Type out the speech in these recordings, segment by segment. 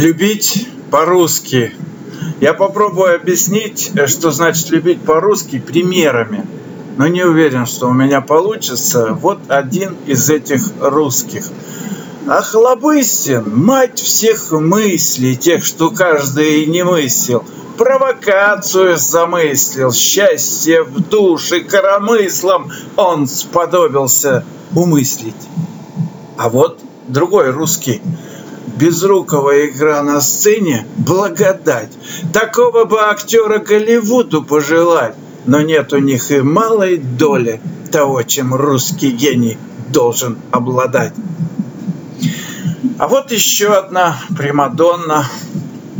Любить по-русски. Я попробую объяснить, что значит любить по-русски примерами. Но не уверен, что у меня получится. Вот один из этих русских. Ахлобыстин, мать всех мыслей, тех, что каждый не мыслил. Провокацию замыслил, счастье в душе коромыслом он сподобился умыслить. А вот другой русский – безрукого игра на сцене – благодать. Такого бы актера Голливуду пожелать, но нет у них и малой доли того, чем русский гений должен обладать. А вот еще одна Примадонна.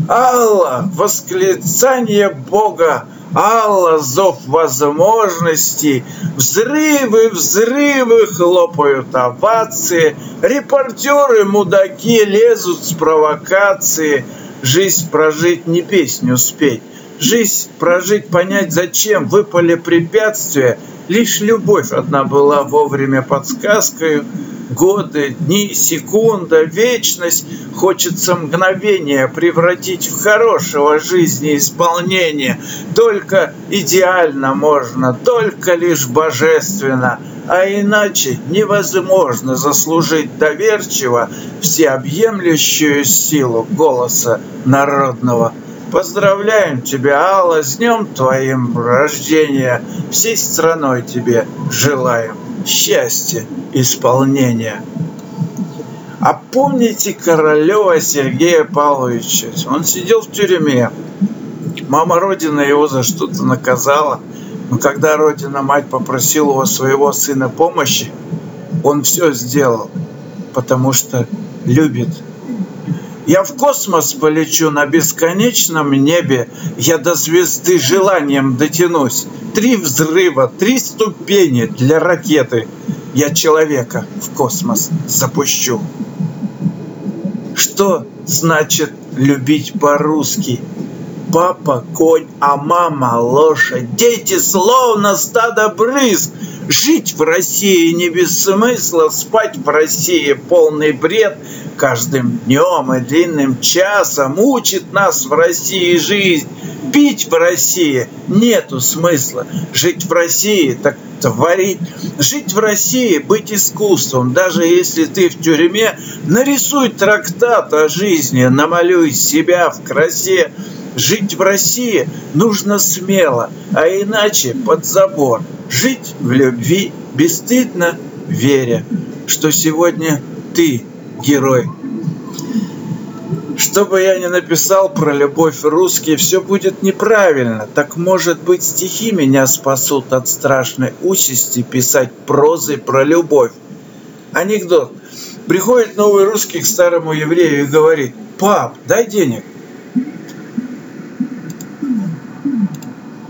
Алла, восклицание Бога – Алла, зов возможностей, взрывы, взрывы, хлопают овации, репортеры, мудаки лезут с провокации. Жизнь прожить, не песню спеть. Жизнь прожить, понять, зачем выпали препятствия. Лишь любовь одна была вовремя подсказкой, годы, дни, секунда, вечность. Хочется мгновение превратить в хорошего жизни исполнения. Только идеально можно, только лишь божественно. А иначе невозможно заслужить доверчиво всеобъемлющую силу голоса народного. Поздравляем тебя, Алла, с днем твоим рождения. Всей страной тебе желаем счастья исполнения. А помните Королева Сергея Павловича? Он сидел в тюрьме. Мама Родина его за что-то наказала. Но когда Родина-мать попросила у своего сына помощи, он все сделал, потому что любит я в космос полечу на бесконечном небе, я до звезды желанием дотянусь. Три взрыва, три ступени для ракеты. Я человека в космос запущу. Что значит любить по-русски? Папа – конь, а мама – лошадь. Дети словно стадо брызг. Жить в России не без смысла, спать в России полный бред. Каждым днем и длинным часом учит нас в России жизнь. Пить в России нету смысла. Жить в России так творить. Жить в России, быть искусством. Даже если ты в тюрьме, нарисуй трактат о жизни, намалюй себя в красе. Жить в России нужно смело, а иначе под забор. Жить в любви, бесстыдно веря, что сегодня ты герой. Что бы я ни написал про любовь русский, все будет неправильно. Так может быть стихи меня спасут от страшной участи писать прозы про любовь. Анекдот. Приходит новый русский к старому еврею и говорит, «Пап, дай денег».